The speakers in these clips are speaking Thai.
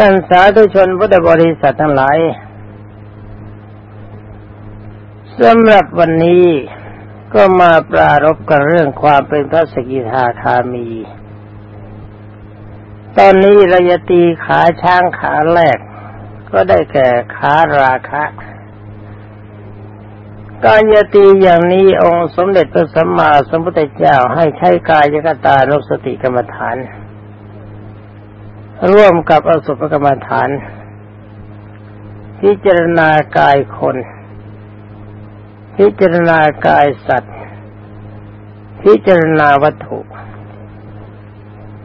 ท่านสาธุชนพุทธบริษัททั้งหลายสำหรับวันนี้ก็มาปรารบกันเรื่องความเป็นพระสกิทาคามี ตอนนี้ราจะตีขาช้างขาแรก ก็ได้แก่ขาราคะ การยตีอย่างนี้องค์สมเด็จพระสัมมาสัมพุทธเจ้าให้ใช้กายกตานุสติกรรมฐาน ร่วมกับอสุภกรรมฐาน พิจารณากายคน พิจารณากายสัตว์ พิจารณาวัตถุ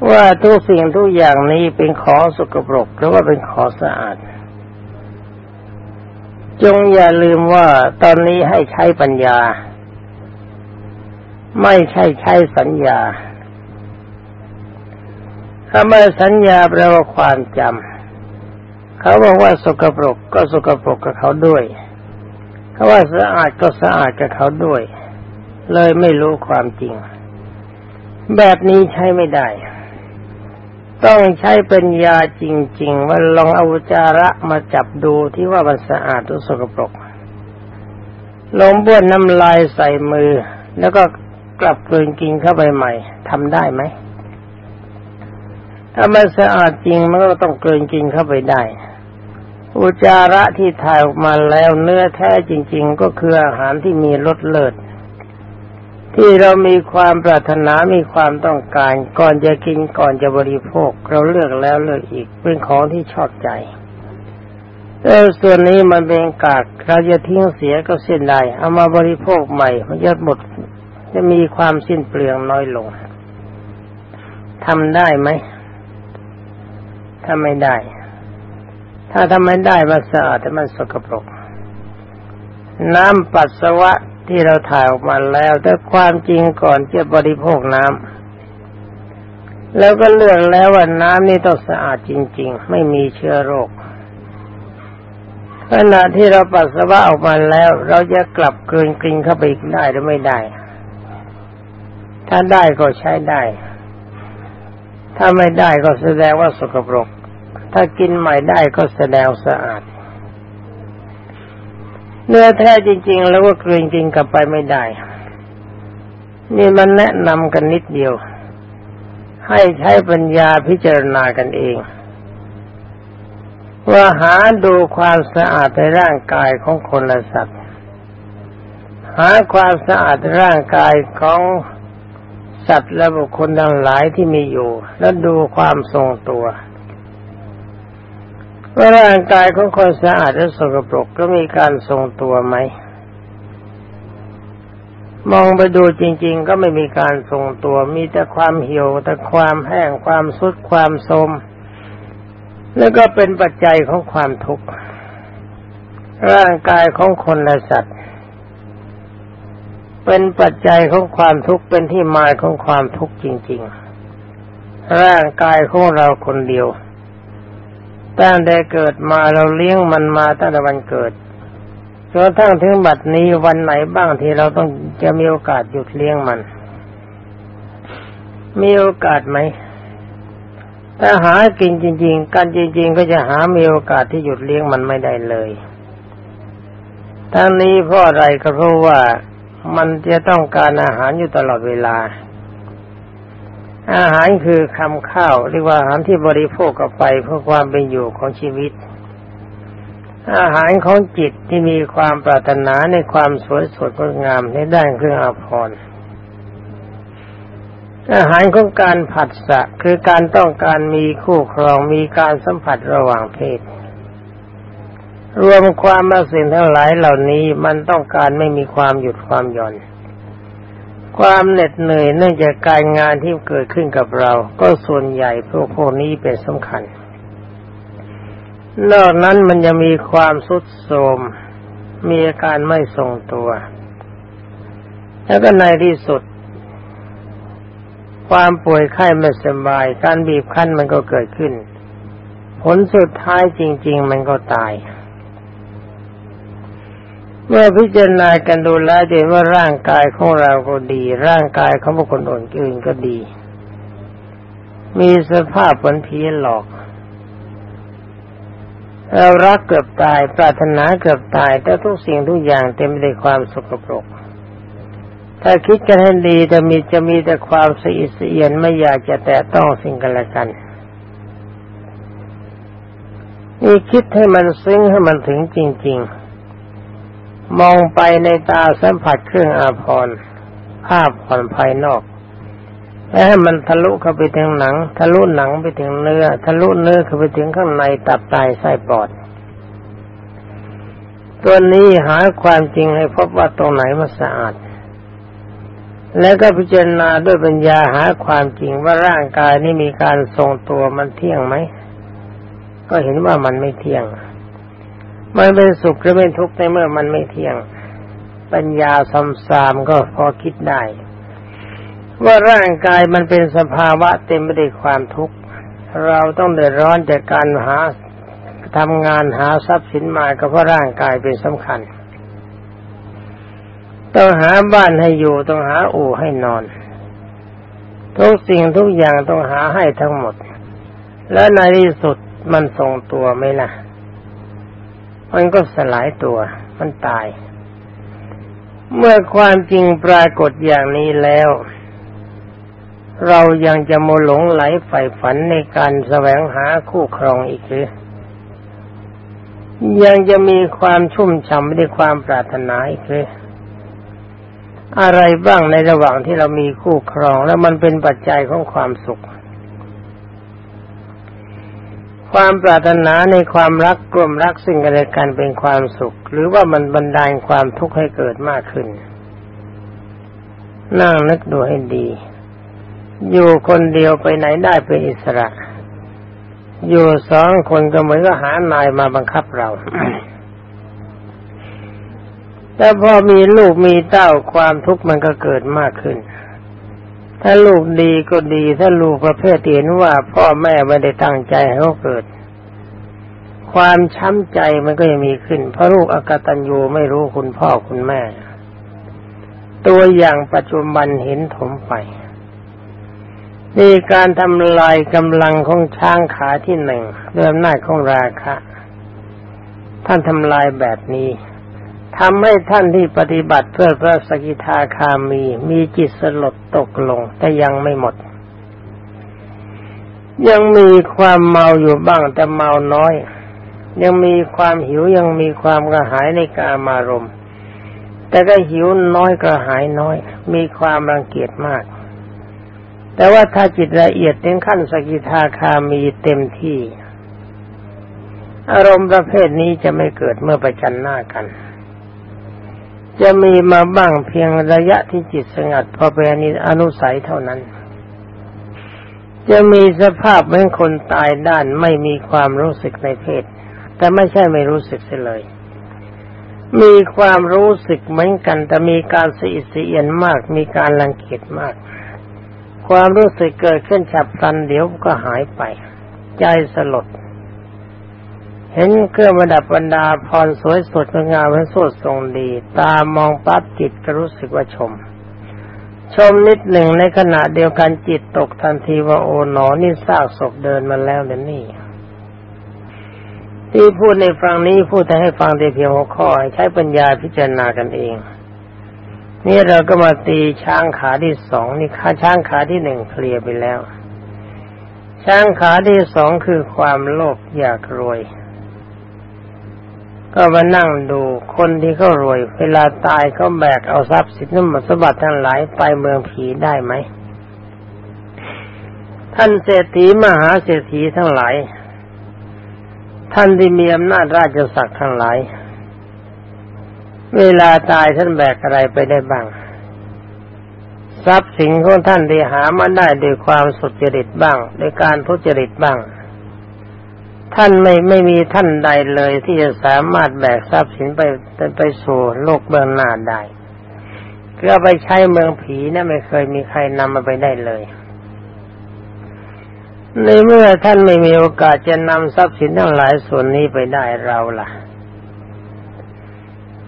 ว่าทุกสิ่งทุกอย่างนี้เป็นของสกปรกหรือว่าเป็นของสะอาด จงอย่าลืมว่าตอนนี้ให้ใช้ปัญญา ไม่ใช่ใช้สัญญา คำว่าสัญญาแปลว่าความจำเขาบอกว่าสกปรกก็สกปรกกับเขาด้วยเขาว่าสะอาดก็สะอาดกับเขาด้วย เลยไม่รู้ความจริง แบบนี้ใช้ไม่ได้ ต้องใช้ปัญญาจริง ๆ ว่าลองเอาจาระมาจับดูที่ว่ามันสะอาดหรือสกปรกลงบ้วนน้ำลายใส่มือ แล้วก็กลับกลืนกินเข้าไปใหม่ทำได้ไหม ถ้ามันสะอาดจริงมันก็ต้องเกลืนกินเข้าไปได้ อุจาระที่ถ่ายออกมาแล้วเนื้อแท้จริง ๆ ก็คืออาหารที่มีรสเลิศที่เรามีความปรารถนามีความต้องการ ก่อนจะกินก่อนจะบริโภค เราเลือกแล้วเลือกอีกเป็นของที่ชอบใจแต่ส่วนนี้มันเป็นกากเราจะทิ้งเสียก็เส้นได้เอามาบริโภคใหม่มันจะหมดจะมีความสิ้นเปลืองน้อยลงทำได้ไหม ถ้าไม่ได้ ถ้าทำไม่ได้มันสะอาดแต่มันสกปรก น้ำปัสสาวะที่เราถ่ายออกมาแล้ว แต่ความจริงก่อนจะบริโภคน้ำแล้วก็เลือกแล้วว่าน้ำนี่ต้องสะอาดจริง ๆ ไม่มีเชื้อโรคขณะที่เราปัสสาวะออกมาแล้ว เราจะกลับเกินกลินเข้าไปอีกได้หรือไม่ได้ ถ้าได้ก็ใช้ได้ ถ้าไม่ได้ก็แสดงว่าสกปรก ถ้ากินใหม่ได้ก็แสดงสะอาด เนื้อแท้จริง ๆ แล้วก็กลืนกินกลับไปไม่ได้ นี่มันแนะนำกันนิดเดียว ให้ใช้ปัญญาพิจารณากันเอง ว่าหาดูความสะอาดในร่างกายของคนและสัตว์ หาความสะอาดร่างกายของ สัตว์และบุคคลทั้งหลายที่มีอยู่ แล้วดูความทรงตัวว่าร่างกายของคนสะอาดและสกปรกก็มีการทรงตัวไหม มองไปดูจริง ๆ ก็ไม่มีการทรงตัว มีแต่ความเหี่ยวแต่ความแห้งความสุดความโทมแล้วก็เป็นปัจจัยของความทุกข์ร่างกายของคนและสัตว์ เป็นปัจจัยของความทุกข์เป็นที่มาของความทุกข์จริง ๆ ร่างกายของเราคนเดียวตั้งแต่เกิดมาเราเลี้ยงมันมาตั้งแต่วันเกิดจนทั้งถึงบัดนี้วันไหนบ้างที่เราต้องจะมีโอกาสหยุดเลี้ยงมัน มีโอกาสไหมถ้าหากินจริง ๆ กันจริง ๆ ก็จะหามีโอกาสที่หยุดเลี้ยงมันไม่ได้เลย ทั้งนี้เพราะอะไรก็เพราะว่า มันจะต้องการอาหารอยู่ตลอดเวลา อาหารคือคำข้าวเรียกว่าอาหารที่บริโภคกับไปเพื่อความเป็นอยู่ของชีวิต อาหารของจิตที่มีความปรารถนาในความสวยสดงดงามในด้านเครื่องอาภรณ์อาหารของการผัดสะคือการต้องการมีคู่ครองมีการสัมผัสระหว่างเพศ รวมความมาสิ่งทั้งหลายเหล่านี้มันต้องการไม่มีความหยุดความหย่อน ความเหน็ดเหนื่อยเนื่องจากการงานที่เกิดขึ้นกับเรา ก็ส่วนใหญ่พวกพวกนี้เป็นสำคัญ นอกนั้นมันจะมีความสุดโทมมีอาการไม่ทรงตัว แล้วก็ในที่สุด ความป่วยไข้ไม่สบาย การบีบคั้นมันก็เกิดขึ้น ผลสุดท้ายจริง ๆ มันก็ตาย เมื่อพิจารณากันดูแลเห็นว่าร่างกายของเราก็ดี ร่างกายของบุคคลอื่นก็ดี มีสภาพผลเพี้ยหลอกเรารักเกือบตาย ปรารถนาเกือบตาย แต่ทุกสิ่งทุกอย่างเต็มไปด้วยความสกปรก ถ้าคิดกันให้ดีจะมีจะมีแต่ความสะอิดสะเอียนไม่อยากจะแตะต้องสิ่งกันและกันนี่คิดให้มันซึ้งให้มันถึงจริง ๆ มองไปในตาสัมผัสเครื่องอาภรณ์ภาพผ่อนภายนอกแล้วให้มันทะลุเข้าไปถึงหนัง ทะลุหนังไปถึงเนื้อ ทะลุเนื้อเข้าไปถึงข้างในตับไตไส้ปอด ตัวนี้หาความจริงให้พบว่าตรงไหนมันสะอาด แล้วก็พิจารณาด้วยปัญญาหาความจริงว่าร่างกายนี้มีการทรงตัวมันเที่ยงไหม ก็เห็นว่ามันไม่เที่ยง มันเป็นสุขหรือเป็นทุกข์ในเมื่อมันไม่เที่ยง ปัญญาสมสามก็พอคิดได้ ว่าร่างกายมันเป็นสภาวะเต็มไปด้วยความทุกข์ เราต้องเดือดร้อนจากการหาทำงานหาทรัพย์สินมาก็เพราะร่างกายเป็นสำคัญ ต้องหาบ้านให้อยู่ต้องหาอู่ให้นอน ทุกสิ่งทุกอย่างต้องหาให้ทั้งหมด และในที่สุดมันทรงตัวไหมล่ะ มันก็สลายตัว มันตาย เมื่อความจริงปรากฏอย่างนี้แล้ว เรายังจะโมหลงไหลใฝ่ฝันในการแสวงหาคู่ครองอีกหรือยังจะมีความชุ่มฉ่ำในความปรารถนาอีกหรืออะไรบ้างในระหว่างที่เรามีคู่ครองแล้วมันเป็นปัจจัยของความสุข ความปรารถนาในความรักกลมรักสิ่งกันและกันเป็นความสุข หรือว่ามันบันดาลความทุกข์ให้เกิดมากขึ้น นั่งนึกดูให้ดี อยู่คนเดียวไปไหนได้เป็นอิสระ อยู่สองคนก็เหมือนกับหานายมาบังคับเราแต่พอมีลูกมีเต้าความทุกข์มันก็เกิดมากขึ้น ถ้าลูกดีก็ดี ถ้าลูกประเภทเห็นว่า พ่อแม่ไม่ได้ตั้งใจให้เขาเกิด ความช้ำใจมันก็ยังมีขึ้น เพราะลูกอากตันยูไม่รู้คุณพ่อคุณแม่ ตัวอย่างปัจจุบันเห็นถมไปนี่การทำลายกำลังของช้างขาที่หนึ่งเริ่มหน้าของราคะ ท่านทำลายแบบนี้ ทำให้ท่านที่ปฏิบัติเพื่อพระสกิทาคามี มีจิตสลดตกลง แต่ยังไม่หมด ยังมีความเมาอยู่บ้างแต่เมาน้อย ยังมีความหิวยังมีความกระหายในกามารมณ์ แต่ก็หิวน้อยกระหายน้อย มีความรังเกียจมาก แต่ว่าถ้าจิตละเอียดถึงขั้นสกิทาคามีเต็มที่ อารมณ์ประเภทนี้จะไม่เกิดเมื่อประจันหน้ากัน จะมีมาบ้างเพียงระยะที่จิตสงัดพอเป็นอนุสัยเท่านั้น จะมีสภาพเหมือนคนตายด้านไม่มีความรู้สึกในเพศ แต่ไม่ใช่ไม่รู้สึกเสียเลย มีความรู้สึกเหมือนกัน แต่มีการสีเสียนมาก มีการรังเกียจมาก ความรู้สึกเกิดขึ้นฉับพลันเดี๋ยวก็หายไป ใจสลด เห็นเครื่องประดับบรรดาพรสวยสดงามและสดทรงดี ตามองปั๊บจิตก็รู้สึกว่าชม ชมนิดหนึ่งในขณะเดียวกันจิตตกทันทีว่าโอ๋หนอนี่ซากศพเดินมาแล้วเดี๋ยวนี้ที่พูดในฟังนี้พูดแต่ให้ฟังแต่เพียงหัวข้อใช้ปัญญาพิจารณากันเอง นี่เราก็มาตีช้างขาที่สองนี่ขาช้างขาที่หนึ่งเคลียร์ไปแล้ว ช้างขาที่สองคือความโลภอยากรวย ก็มานั่งดูคนที่เขารวย เวลาตายเขาแบกเอาทรัพย์สินน้ำสมบัติทั้งหลายไปเมืองผีได้ไหม ท่านเศรษฐีมหาเศรษฐีทั้งหลาย ท่านที่มีอำนาจราชศักดิ์ทั้งหลาย เวลาตายท่านแบกอะไรไปได้บ้างทรัพย์สินของท่านที่หามาได้ด้วยความสุจริตบ้างด้วยการทุจริตบ้าง ท่านไม่ไม่มีท่านใดเลยที่จะสามารถแบกทรัพย์สินไปไปสู่โลกเบื้องหน้าได้ก็ไปใช้เมืองผีนะไม่เคยมีใครนำมาไปได้เลย ในเมื่อท่านไม่มีโอกาสจะนำทรัพย์สินทั้งหลายส่วนนี้ไปได้เราล่ะ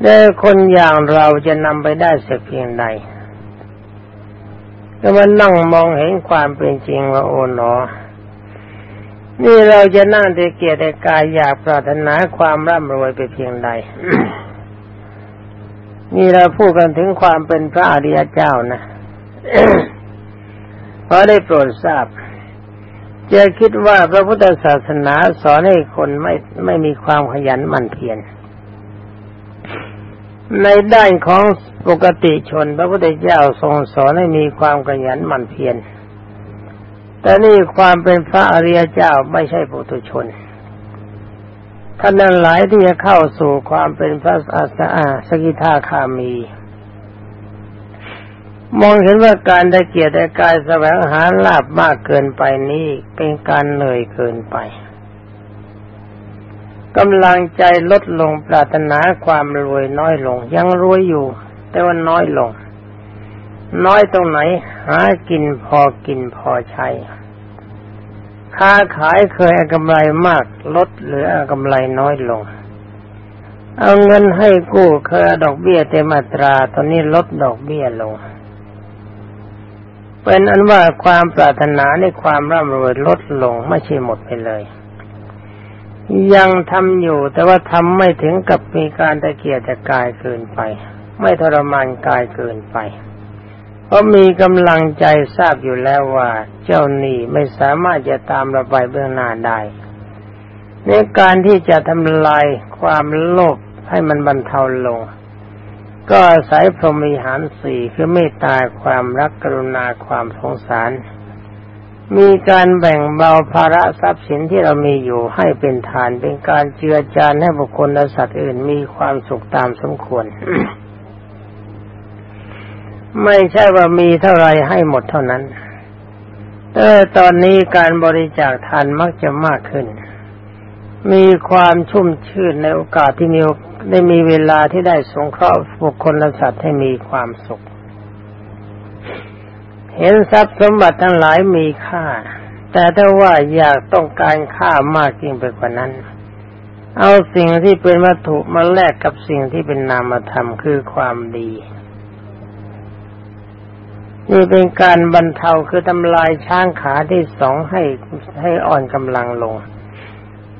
แต่คนอย่างเราจะนำไปได้สักเพียงใดก็มานั่งมองเห็นความเป็นจริงว่าโอ๋หนอ นี่เราจะนั่งแต่เกียรติกายอยากปรารถนาความร่ำรวยไปเพียงใด นี่เราพูดกันถึงความเป็นพระอริยเจ้านะเพราะได้โปรดทราบจะคิดว่าพระพุทธศาสนาสอนให้คนไม่ไม่มีความขยันหมั่นเพียรในด้านของปกติชน พระพุทธเจ้าทรงสอนให้มีความขยันหมั่นเพียร แต่นี่ความเป็นพระอริยเจ้าไม่ใช่ปุถุชน ท่านนั้นหลายที่จะเข้าสู่ความเป็นพระอาสาสกิทาคามี มองเห็นว่าการได้เกียรติกายแสวงหาลาบมากเกินไปนี้เป็นการเหนื่อยเกินไปกำลังใจลดลงปรารถนาความรวยน้อยลง ยังรวยอยู่ แต่ว่าน้อยลง น้อยตรงไหน หากินพอกินพอใช้ ค้าขายเคยกำไรมากลดเหลือกำไรน้อยลง เอาเงินให้กู้เคยดอกเบี้ยเต็มอัตราตอนนี้ลดดอกเบี้ยลง เป็นอันว่าความปรารถนาในความร่ำรวยลดลงไม่ใช่หมดไปเลย ยังทำอยู่แต่ว่าทำไม่ถึงกับมีการตะเกียกตะกายเกินไป ไม่ทรมานกายเกินไป เพราะมีกำลังใจทราบอยู่แล้วว่า เจ้าหนี้ไม่สามารถจะตามเระบายเบื้องหน้าได้ในการที่จะทำลายความโลภให้มันบรรเทาลง ก็อาศัยพรหมีหารสี่คือเมตตาความรักกรุณาความสงสาร มีการแบ่งเบาภาระทรัพย์สินที่เรามีอยู่ให้เป็นทานเป็นการเจือจานให้บุคคลและสัตว์อื่นมีความสุขตามสมควร ไม่ใช่ว่ามีเท่าไรให้หมดเท่านั้น เออตอนนี้การบริจาคทานมักจะมากขึ้น มีความชุ่มชื่นในโอกาสที่มีได้มีเวลาที่ได้สงเคราะห์บุคคลและสัตว์ให้มีความสุข เห็นทรัพย์สมบัติทั้งหลายมีค่า แต่ถ้าว่าอยากต้องการค่ามากยิ่งไปกว่านั้น เอาสิ่งที่เป็นวัตถุมาแลกกับสิ่งที่เป็นนามธรรมคือความดี นี่เป็นการบรรเทาคือทำลายช้างขาที่สองให้ให้อ่อนกำลังลง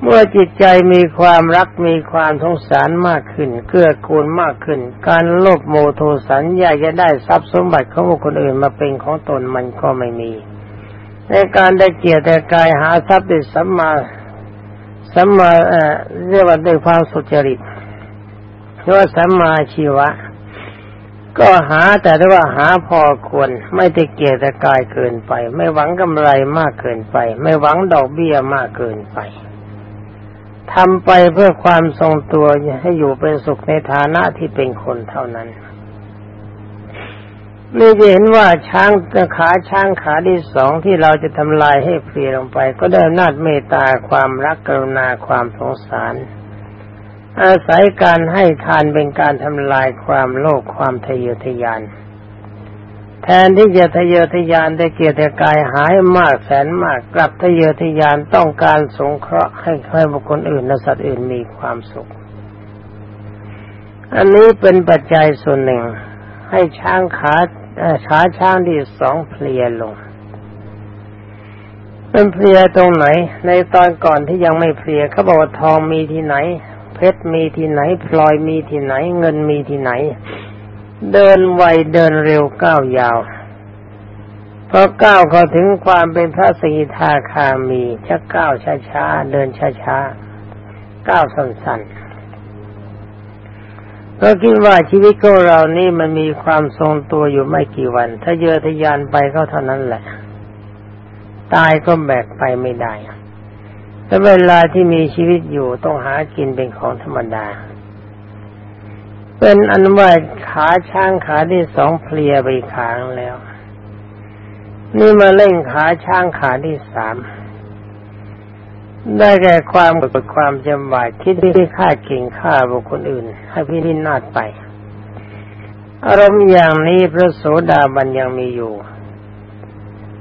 เมื่อจิตใจมีความรักมีความสงสารมากขึ้น เกื้อกูลมากขึ้น การโลภโมโทสันอยากจะได้ทรัพย์สมบัติของคนอื่นมาเป็นของตนมันก็ไม่มี ในการได้เกียรติกายหาทรัพย์ด้วยสัมมาสัมมาเอ่อเรียกว่าด้วยความสุจริตเรียกว่าสัมมาชีวะ ก็หาแต่ได้ว่าหาพอควรไม่ได้เกียรติกายเกินไป ไม่หวังกำไรมากเกินไป ไม่หวังดอกเบี้ยมากเกินไปทำไปเพื่อความทรงตัวให้อยู่เป็นสุขในฐานะที่เป็นคนเท่านั้นนี่จะเห็นว่าช้างขาช้างขาที่สองที่เราจะทำลายให้เพลียลงไป ก็ได้นาดเมตตาความรักกรุณาความสงสาร อาศัยการให้ทานเป็นการทำลายความโลภความทะเยอทะยาน แทนที่จะทะเยอทะยานได้เกียรติกายหายมากแสนมากกลับทะเยอทะยานต้องการสงเคราะห์ให้ให้บุคคลอื่นและสัตว์อื่นมีความสุข อันนี้เป็นปัจจัยส่วนหนึ่ง ให้ช้างขาขาช้างที่สองเพลียลงเป็นเพลียตรงไหน ในตอนก่อนที่ยังไม่เพลียเขาบอกว่าทองมีที่ไหน เพชรมีที่ไหน พลอยมีที่ไหน เงินมีที่ไหน เดินไวเดินเร็วก้าวยาวพอก้าวเขาถึงความเป็นพระสีทาคามีจะก้าวช้าๆเดินช้าๆก้าวสั้นๆก็คิดว่าชีวิตของเรานี่มันมีความทรงตัวอยู่ไม่กี่วัน ถ้าเยอทะยานไปก็เท่านั้นแหละ ตายก็แบกไปไม่ได้ แต่เวลาที่มีชีวิตอยู่ต้องหากินเป็นของธรรมดา เป็นอันว่าขาช้างขาที่สองเพลียไปขางแล้ว นี่มาเล่งขาช้างขาที่สามได้แก่ความกดความจำบายคิดที่ฆ่าเก่งฆ่าบุคคลอื่น ให้พี่นินาดไป อารมณ์อย่างนี้พระโสดาบันยังมีอยู่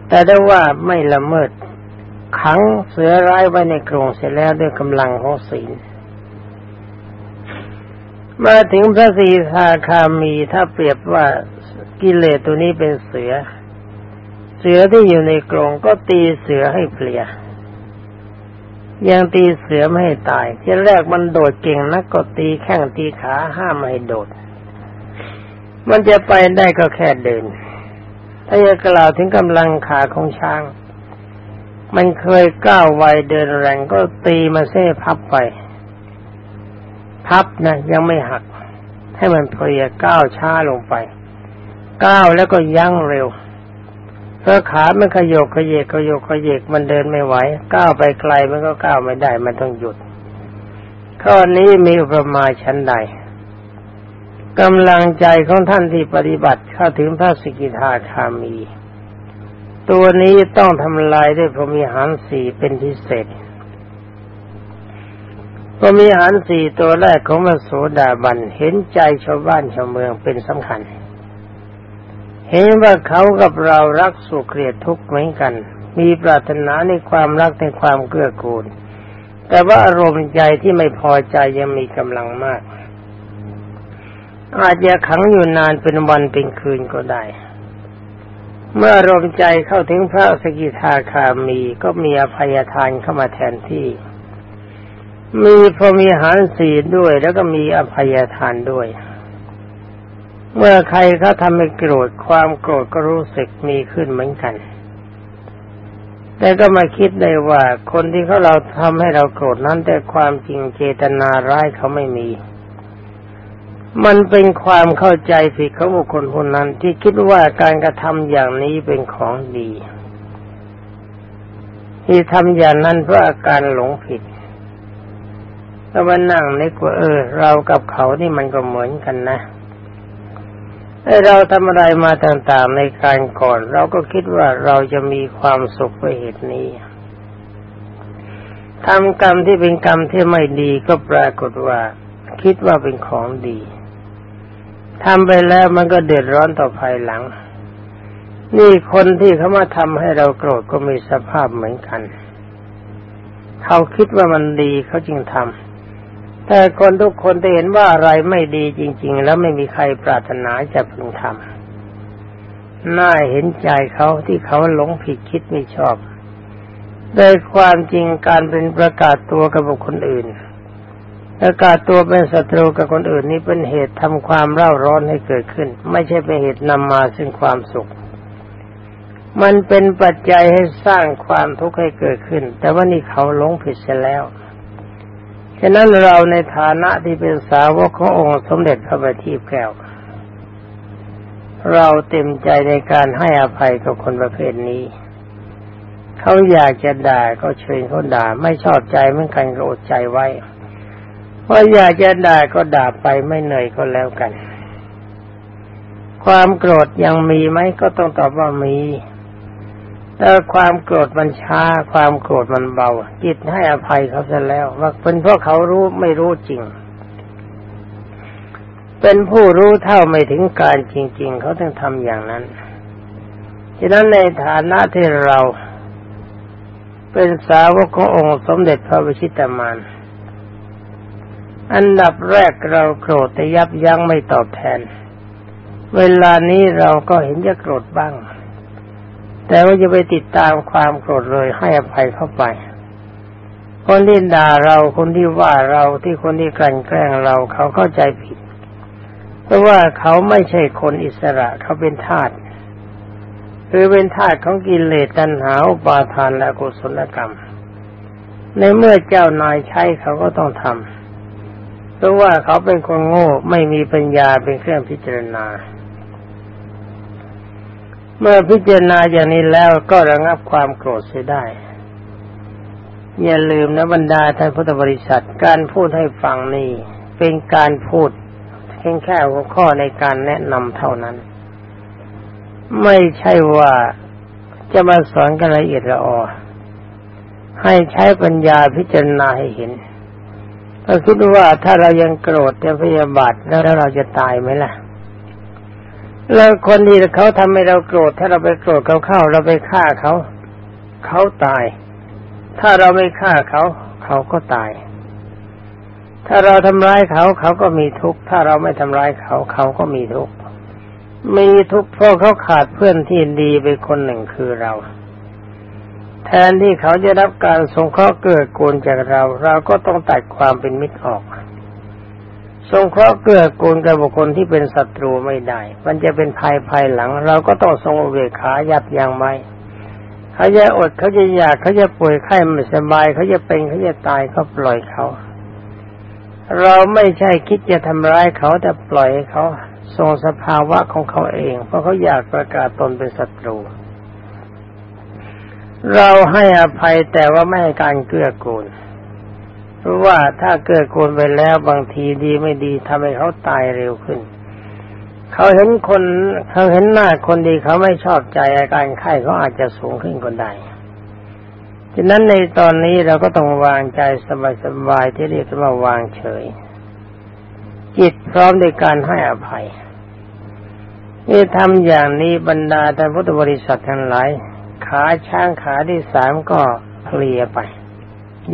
แต่ได้ว่าไม่ละเมิด ขังเสือร้ายไว้ในกรงเสร็จแล้วด้วยกำลังของศีลมาถึงพระสีทาคามีถ้าเปรียบว่ากิเลสตัวนี้เป็นเสือ เสือที่อยู่ในกรงก็ตีเสือให้เปลี่ยยังตีเสือไม่ให้ตายที่แรกมันโดดเก่งนักก็ตีแข้งตีขาห้ามไม่ให้โดด มันจะไปได้ก็แค่เดิน ถ้าจะกล่าวถึงกำลังขาของช้าง มันเคยก้าวไวเดินแรงก็ตีมาเส้พับไป พับนะยังไม่หัก ให้มันเพลียก้าวช้าลงไป ก้าวแล้วก็ยั้งเร็วเพราะขามันขยกขยเยกขยกขยเยกมันเดินไม่ไหวก้าวไปไกลมันก็ก้าวไม่ได้มันต้องหยุด ข้อนี้มีอุปมาชั้นใดกำลังใจของท่านที่ปฏิบัติเข้าถึงพระสกิทาคามี ตัวนี้ต้องทำลายด้วยพรมีหารสี่เป็นพิเศษพรมีหารสี่ตัวแรกของมโสดาบันเห็นใจชาวบ้านชาวเมืองเป็นสำคัญ เห็นว่าเขากับเรารักสุขเกลียดทุกข์เหมือนกัน มีปรารถนาในความรักในความเกื้อกูล แต่ว่าอารมณ์ใจที่ไม่พอใจยังมีกำลังมาก อาจจะขังอยู่นานเป็นวันเป็นคืนก็ได้ เมื่ออารมใจเข้าถึงพระสกิทาคามีก็มีอภัยทานเข้ามาแทนที่ มีพรมีหารสีด้วยแล้วก็มีอภัยทานด้วย เมื่อใครเขาทำให้โกรธความโกรธก็รู้สึกมีขึ้นเหมือนกัน แต่ก็มาคิดได้ว่าคนที่เขาเราทำให้เราโกรธนั้นแต่ความจริงเจตนาร้ายเขาไม่มี มันเป็นความเข้าใจผิดของบุคคลคนนั้นที่คิดว่าการกระทำอย่างนี้เป็นของดี ที่ทำอย่างนั้นเพราะอาการหลงผิดแล้วมานั่งนึกว่าเออ เรากับเขานี่มันก็เหมือนกันนะให้เราทำอะไรมาต่างๆในการก่อน เราก็คิดว่าเราจะมีความสุขเพราะเหตุนี้ทำกรรมที่เป็นกรรมที่ไม่ดีก็ปรากฏว่า คิดว่าเป็นของดี ทำไปแล้วมันก็เดือดร้อนต่อภายหลัง นี่คนที่เขามาทำให้เราโกรธก็มีสภาพเหมือนกัน เขาคิดว่ามันดีเขาจึงทำแต่คนทุกคนจะเห็นว่าอะไรไม่ดีจริง ๆ แล้วไม่มีใครปรารถนาจะพึงทำน่าเห็นใจเขาที่เขาหลงผิดคิดไม่ชอบโดยความจริงการเป็นประกาศตัวกับบุคคลอื่น ประกาศตัวเป็นศัตรูกับคนอื่นนี้เป็นเหตุทำความเร่าร้อนให้เกิดขึ้น ไม่ใช่เป็นเหตุนำมาซึ่งความสุข มันเป็นปัจจัยให้สร้างความทุกข์ให้เกิดขึ้น แต่ว่านี่เขาหลงผิดเสียแล้วฉะนั้นเราในฐานะที่เป็นสาวกขององค์สมเด็จพระบัณฑิตแก้ว เราเต็มใจในการให้อภัยกับคนประเภทนี้ เขาอยากจะด่าก็เชิญเขาด่า ไม่ชอบใจเหมือนกันก็อดใจไว้ ว่าอยากจะด่าก็ด่าไปไม่เหนื่อยก็แล้วกัน ความโกรธยังมีไหมก็ต้องตอบว่ามีแต่ความโกรธมันช้า ความโกรธมันเบา จิตให้อภัยเขาเสียแล้ว ว่าเป็นเพราะเขารู้ไม่รู้จริง เป็นผู้รู้เท่าไม่ถึงการจริง ๆ เขาต้องทำอย่างนั้นฉะนั้นในฐานะที่เรา เป็นสาวกขององค์สมเด็จพระวิชิตามาน อันดับแรกเราโกรธแต่ยับยั้งไม่ตอบแทน เวลานี้เราก็เห็นจะโกรธบ้าง แต่ว่าจะไปติดตามความโกรธเลยให้อภัยเข้าไป คนที่ด่าเราคนที่ว่าเราที่คนที่กลั่นแกล้งเราเขาเข้าใจผิด เพราะว่าเขาไม่ใช่คนอิสระเขาเป็นทาสคือเป็นทาสของกิเลสตัณหาอุปาทานและกุศลกรรม ในเมื่อเจ้านายใช้เขาก็ต้องทำ ราะว่าเขาเป็นคนโง่ไม่มีปัญญาเป็นเครื่องพิจารณา เมื่อพิจารณาอย่างนี้แล้วก็ระงับความโกรธเสียได้ อย่าลืมนะบรรดาท่านพุทธบริษัทการพูดให้ฟังนี่เป็นการพูดเพียงแค่หัวข้อในการแนะนำเท่านั้น ไม่ใช่ว่าจะมาสอนกันละเอียดละออให้ใช้ปัญญาพิจารณาให้เห็น ก็คิดว่าถ้าเรายังโกรธจะพยาบาทแล้วเราจะตายไหมล่ะ แล้วคนที่เขาทำให้เราโกรธ ถ้าเราไปโกรธเขาเข้า เราไปฆ่าเขา เขาตาย ถ้าเราไม่ฆ่าเขา เขาก็ตาย ถ้าเราทำร้ายเขาเขาก็มีทุกข์ ถ้าเราไม่ทำร้ายเขา เขาก็มีทุกข์ มีทุกข์เพราะเขาขาดเพื่อนที่ดีไปคนหนึ่งคือเรา แทนที่เขาจะรับการสงเคราะห์เกื้อกูลจากเรา เราก็ต้องตัดความเป็นมิตรออก สงเคราะห์เกื้อกูลกับบุคคลที่เป็นศัตรูไม่ได้ มันจะเป็นภายภายหลัง เราก็ต้องทรงเวขายับยั้งไว้เขาจะอดเขาจะอยากเขาจะป่วยไข้ไม่สบายเขาจะเป็นเขาจะตายก็ปล่อยเขา เราไม่ใช่คิดจะทำร้ายเขาแต่ปล่อยเขาทรงสภาวะของเขาเอง เพราะเขาอยากประกาศตนเป็นศัตรู เราให้อภัยแต่ว่าไม่ให้การเกื้อกูลเพราะว่าถ้าเกื้อกูลไปแล้วบางทีดีไม่ดีทำให้เขาตายเร็วขึ้น เขาเห็นคนเขาเห็นหน้าคนดีเขาไม่ชอบใจอาการไข้เขาอาจจะสูงขึ้นก็ได้ฉะนั้นในตอนนี้เราก็ต้องวางใจสบายๆที่เรียกว่าวางเฉย จิตพร้อมในการให้อภัยนี่ทำอย่างนี้บรรดาท่านพุทธบริษัททั้งหลาย ขาช้างขาที่สามก็เคลียไป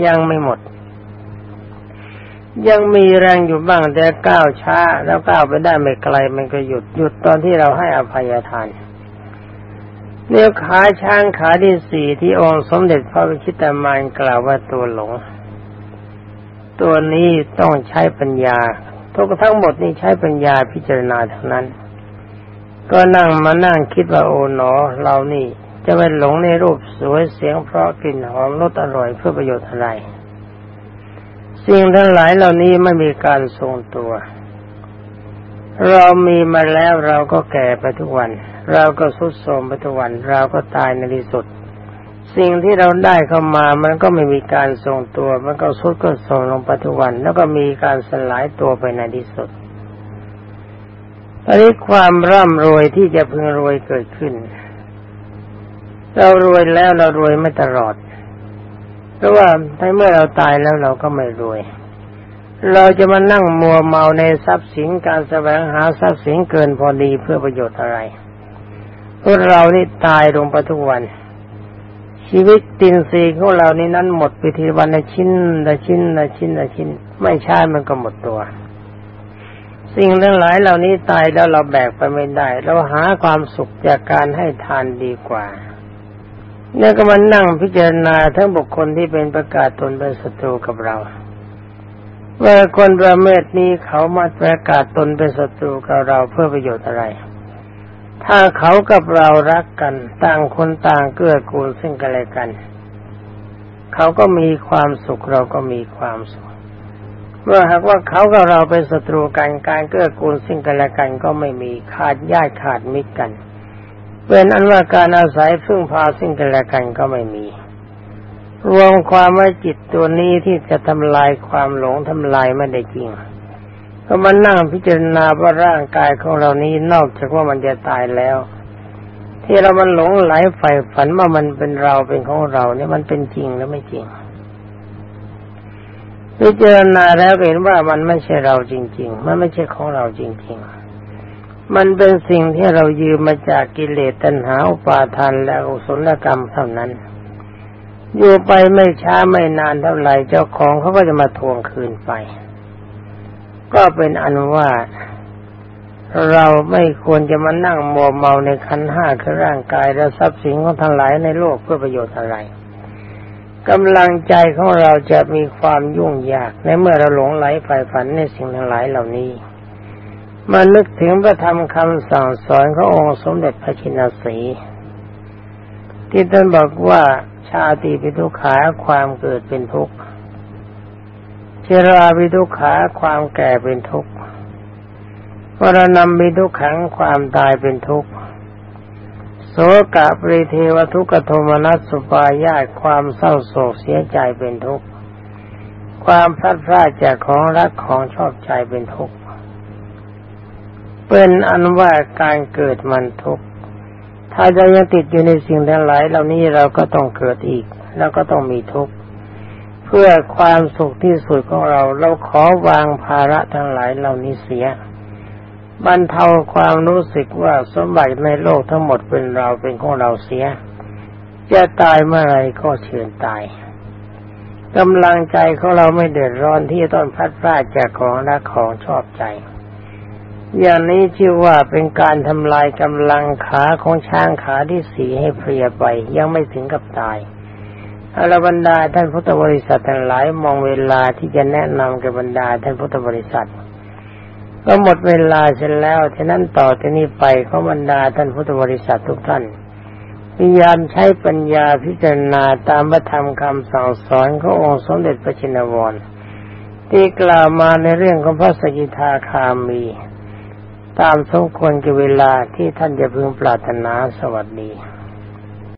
ยังไม่หมด ยังมีแรงอยู่บ้างแต่ก้าวช้า แล้วก้าวไปได้ไม่ไกล มันก็หยุดหยุดตอนที่เราให้อภัยทานเนี่ยขาช้างขาที่สี่ที่องค์สมเด็จพระวิชิตามานกล่าวว่าตัวหลง ตัวนี้ต้องใช้ปัญญาทุกทั้งหมดนี่ใช้ปัญญาพิจารณาทั้งนั้น ก็นั่งมานั่งคิดว่าโอ๋หนอ เรานี่ จะไปหลงในรูปสวยเสียงเพราะกลิ่นหอมรสอร่อยเพื่อประโยชน์อะไร สิ่งทั้งหลายเหล่านี้ไม่มีการทรงตัว เรามีมาแล้วเราก็แก่ไปทุกวัน เราก็สุดโทมไปทุกวัน เราก็ตายในที่สุด สิ่งที่เราได้เข้ามามันก็ไม่มีการทรงตัว มันก็สุดก็ทรงลงปัจจุบัน แล้วก็มีการสลายตัวไปในที่สุดตอนนี้ความร่ำรวยที่จะพึงรวยเกิดขึ้น เรารวยแล้วเรารวยไม่ตลอด เพราะว่าในเมื่อเราตายแล้วเราก็ไม่รวย เราจะมานั่งมัวเมาในทรัพย์สินการแสวงหาทรัพย์สินเกินพอดีเพื่อประโยชน์อะไรพวกเรานี่ตายลงไปทุกวัน ชีวิตตินซีของเรานี้นั้นหมดไปทีวันละชิ้นละชิ้นละชิ้นละชิ้น ไม่ใช้ามันก็หมดตัว สิ่งทั้งหลายเหล่านี้ตายแล้วเราแบกไปไม่ได้ เราหาความสุขจากการให้ทานดีกว่า นี่ยก็มานั่งพิจารณาทั้งบุคคลที่เป็นประกาศตนเป็นศัตรูกับเราว่าคนประเมศนี้เขามาประกาศตนเป็นศัตรูกับเราเพื่อประโยชน์อะไร ถ้าเขากับเรารักกัน ต่างคนต่างเกื้อกูลซึ่งกันและกัน เขาก็มีความสุขเราก็มีความสุข เมื่อหากว่าเขากับเราเป็นศัตรูกันการเกื้อกูลซึ่งกันและกันก็ไม่มีขาดญาติขาดมิตรกัน เป็นอันว่าการอาศัยพึ่งพาซึ่งกันและกันก็ไม่มี รวมความว่าจิตตัวนี้ที่จะทำลายความหลงทำลายไม่ได้จริงก็มานั่งพิจารณาว่าร่างกายของเรานี้นอกจากว่ามันจะตายแล้ว ที่เรามันหลงไหลใฝ่ฝันว่ามันเป็นเราเป็นของเราเนี่ยมันเป็นจริงหรือไม่จริงพิจารณาแล้วเห็นว่ามันไม่ใช่เราจริง ๆ มันไม่ใช่ของเราจริง ๆ มันเป็นสิ่งที่เรายืมมาจากกิเลสตัณหาอุปาทานและอุศลกรรมเท่านั้น อยู่ไปไม่ช้าไม่นานเท่าไหร่เจ้าของเขาก็จะมาทวงคืนไป ก็เป็นอันว่าเราไม่ควรจะมานั่งมัวเมาในขันห้าคือร่างกายและทรัพย์สินของทั้งหลายในโลกเพื่อประโยชน์อะไรกำลังใจของเราจะมีความยุ่งยากในเมื่อเราหลงไหลฝ่ายฝันในสิ่งทั้งหลายเหล่านี้ มานึกถึงพระธรรมคำสั่งสอนขององค์สมเด็จพระชินสีที่ท่านบอกว่าชาติปิทุขาความเกิดเป็นทุกข์เชราวิทุขาความแก่เป็นทุกข์วรณำมิทุกขังความตายเป็นทุกข์โสกะปริเทวทุกขโทมนัสสุปายาตความเศร้าโศกเสียใจเป็นทุกข์ ความพลาดพลาดจากของรักของชอบใจเป็นทุกข์ เป็นอันว่าการเกิดมันทุกข์ถ้าจะยังติดอยู่ในสิ่งทั้งหลาย เหล่านี้เราก็ต้องเกิดอีก แล้วก็ต้องมีทุกข์เพื่อความสุขที่สุดของเรา เราขอวางภาระทั้งหลายเหล่านี้เสียบรรเทาความรู้สึกว่าสมบัติในโลกทั้งหมดเป็นเราเป็นของเราเสีย จะตายเมื่อไรก็เชิญตายกำลังใจของเราไม่เดือดร้อนที่ต้องพัดพลาดจากของรักของชอบใจ อย่างนี้ชื่อว่าเป็นการทำลายกำลังขาของช้างขาที่สีให้เพลียไป ยังไม่ถึงกับตายอรบรรดาท่านพุทธบริษัททั้งหลายมองเวลาที่จะแนะนำกับบรรดาท่านพุทธบริษัท ก็หมดเวลาเสร็จแล้วฉะนั้นต่อจากนี้ไปขอบรรดาท่านพุทธบริษัททุกท่านพยายามใช้ปัญญาพิจารณาตามพระธรรมคำสั่งสอนขององค์สมเด็จพระชินวรที่กล่าวมาในเรื่องของพระสกิทาคามี ตามสมควรกับเวลาที่ท่านจะพึงปรารถนาสวัสดี